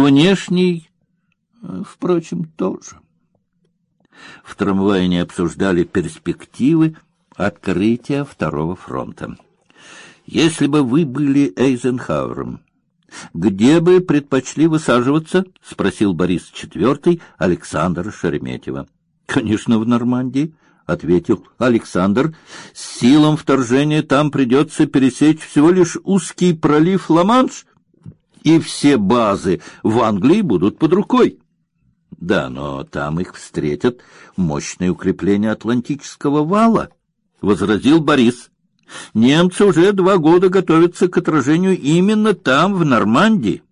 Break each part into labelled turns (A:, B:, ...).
A: внешней, э, впрочем, тоже. В трамвае не обсуждали перспективы открытия второго фронта. Если бы вы были Эйзенхауэром, где бы предпочли высаживаться? спросил Борис IV Александра Шереметьева. Конечно, в Нормандии, ответил Александр. С силам вторжения там придется пересечь всего лишь узкий пролив Ла-Манш, и все базы в Англии будут под рукой. Да, но там их встретят мощные укрепления Атлантического вала, возразил Борис. Немцы уже два года готовятся к отражению именно там, в Нормандии.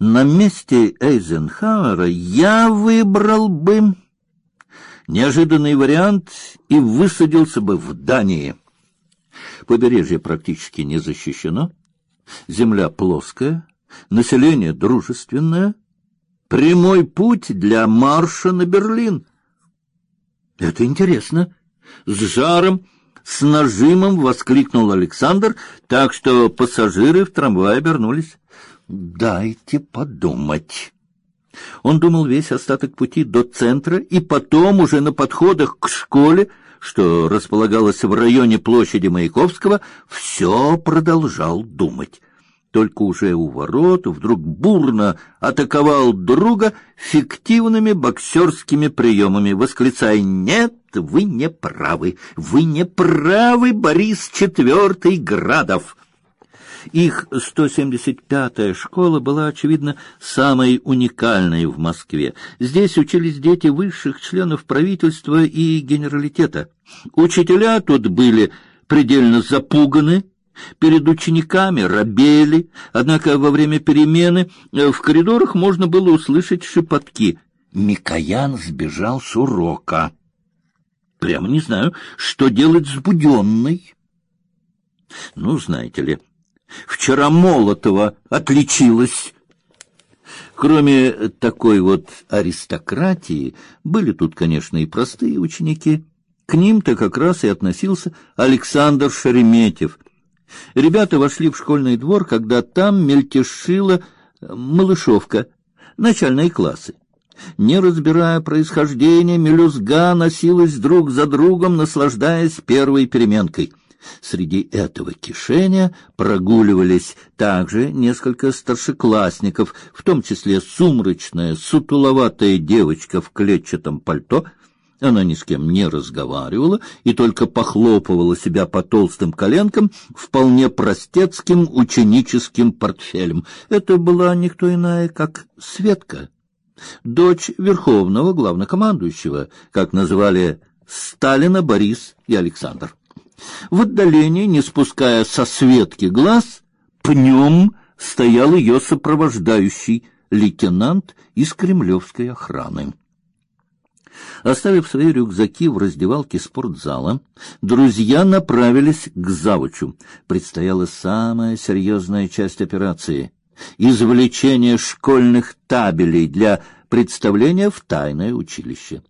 A: На месте Эйзенхауэра я выбрал бы неожиданный вариант и высадился бы в Дании. Побережье практически не защищено, земля плоская, население дружественное, прямой путь для марша на Берлин. Это интересно. С жаром с нажимом воскликнул Александр, так что пассажиры в трамвае обернулись. Дайте подумать. Он думал весь остаток пути до центра и потом уже на подходах к школе, что располагалась в районе площади Маяковского, все продолжал думать только уже у ворот вдруг бурно атаковал друга фиктивными боксерскими приемами, восклицая «Нет, вы не правы! Вы не правы, Борис IV Градов!» Их 175-я школа была, очевидно, самой уникальной в Москве. Здесь учились дети высших членов правительства и генералитета. Учителя тут были предельно запуганы, Перед учениками робели, однако во время перемены э, в коридорах можно было услышать шепотки. Микоян сбежал с урока. Прямо не знаю, что делать с Буденной. Ну, знаете ли, вчера Молотова отличилась. Кроме такой вот аристократии, были тут, конечно, и простые ученики. К ним-то как раз и относился Александр Шереметьев, Ребята вошли в школьный двор, когда там мельтешила малышовка, начальные классы. Не разбирая происхождения, мелюзга носилась друг за другом, наслаждаясь первой переменкой. Среди этого кишения прогуливались также несколько старшеклассников, в том числе сумрачная, сутуловатая девочка в клетчатом пальто — она ни с кем не разговаривала и только похлопывала себя по толстым коленкам вполне простецким ученическим портфелем. Это была никто иная, как Светка, дочь верховного главнокомандующего, как называли Сталина Борис и Александр. В отдалении, не спуская со Светки глаз, пнем стоял ее сопровождающий лейтенант из кремлевской охраны. Оставив свои рюкзаки в раздевалке спортзала, друзья направились к завучу. Предстояла самая серьезная часть операции — извлечение школьных табелей для представления в тайное училище.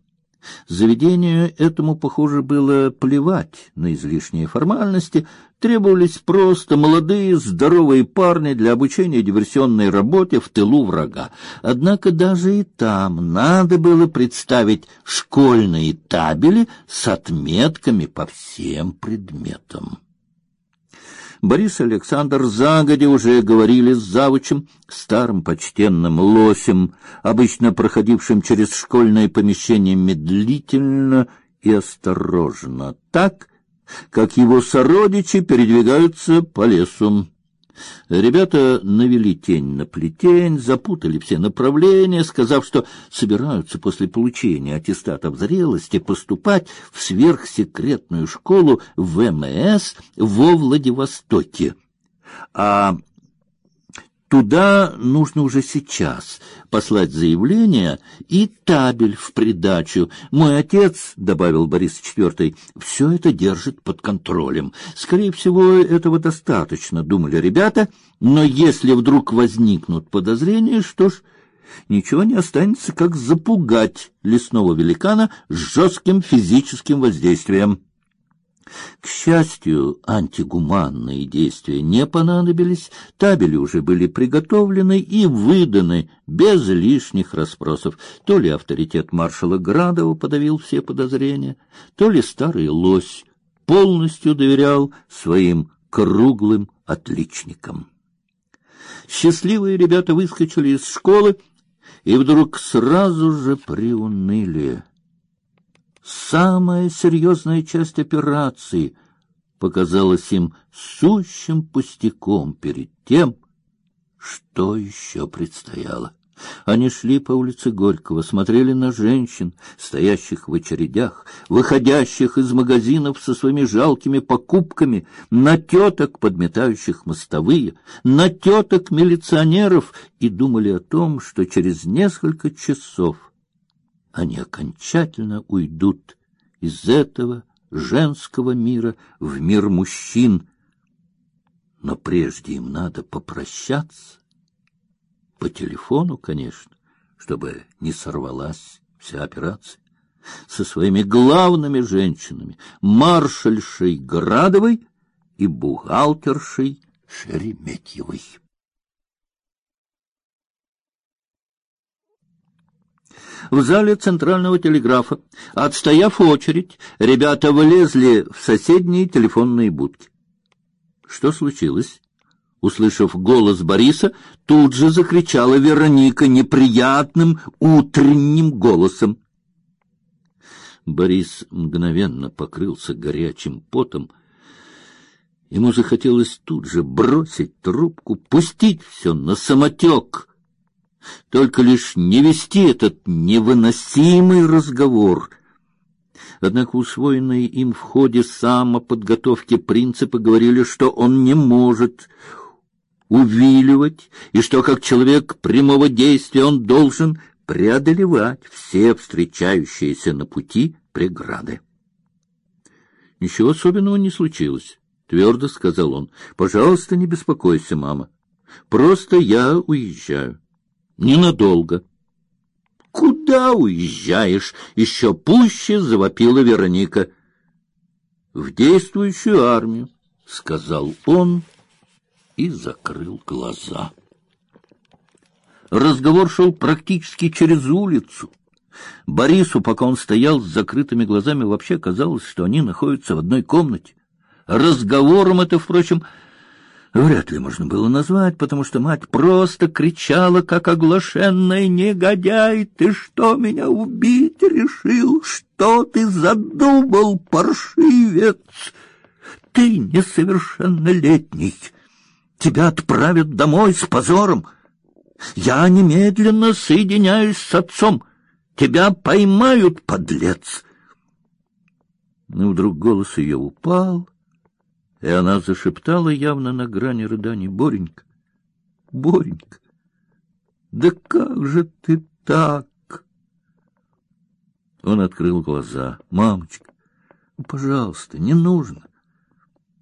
A: Заведению этому, похоже, было плевать на излишние формальности, требовались просто молодые, здоровые парни для обучения диверсионной работе в тылу врага. Однако даже и там надо было представить школьные табели с отметками по всем предметам. Борис и Александр загодя уже говорили с завучем, старым почтенным лосем, обычно проходившим через школьное помещение медлительно и осторожно, так, как его сородичи передвигаются по лесу. Ребята навели тень на плетень, запутали все направления, сказав, что собираются после получения аттестатов зрелости поступать в сверхсекретную школу ВМС во Владивостоке. А Туда нужно уже сейчас послать заявление и табель в придачу. Мой отец, добавил Борис IV, все это держит под контролем. Скорее всего, этого достаточно, думали ребята, но если вдруг возникнут подозрения, что ж, ничего не останется, как запугать лесного великана жестким физическим воздействием. К счастью, антигуманные действия не понадобились, табели уже были приготовлены и выданы без лишних расспросов. То ли авторитет маршала Градова подавил все подозрения, то ли старый лось полностью доверял своим круглым отличникам. Счастливые ребята выскочили из школы и вдруг сразу же приуныли. Самая серьезная часть операции показалась им сущим пустяком перед тем, что еще предстояло. Они шли по улице Горького, смотрели на женщин, стоящих в очередях, выходящих из магазинов со своими жалкими покупками, на теток, подметающих мостовые, на теток милиционеров, и думали о том, что через несколько часов они окончательно уйдут из этого женского мира в мир мужчин. Но прежде им надо попрощаться. По телефону, конечно, чтобы не сорвалась вся операция. Со своими главными женщинами, маршальшей Градовой и бухгалтершей Шереметьевой. В зале центрального телеграфа, отстояв очередь, ребята влезли в соседние телефонные будки. Что случилось? Услышав голос Бориса, тут же закричала Вероника неприятным утренним голосом. Борис мгновенно покрылся горячим потом. Ему захотелось тут же бросить трубку, пустить все на самотек только лишь не вести этот невыносимый разговор. Однако усвоенные им в ходе самоподготовки принципы говорили, что он не может увиливать, и что как человек прямого действия он должен преодолевать все встречающиеся на пути преграды. Ничего особенного не случилось, твердо сказал он. Пожалуйста, не беспокойся, мама. Просто я уезжаю. Ненадолго. Куда уезжаешь? Еще пуще завопила Вероника. В действующую армию, сказал он и закрыл глаза. Разговор шел практически через улицу. Борису, пока он стоял с закрытыми глазами, вообще казалось, что они находятся в одной комнате. Разговором это, впрочем, вряд ли можно было назвать, потому что мать просто кричала, как оглашенная «Негодяй! Ты что, меня убить решил? Что ты задумал, паршивец? Ты несовершеннолетний! Тебя отправят домой с позором! Я немедленно соединяюсь с отцом! Тебя поймают, подлец!» Но вдруг голос ее упал, и она зашептала явно на грани рыданий: "Боренька, Боренька, да как же ты так?" Он открыл глаза. "Мамочка, пожалуйста, не нужно.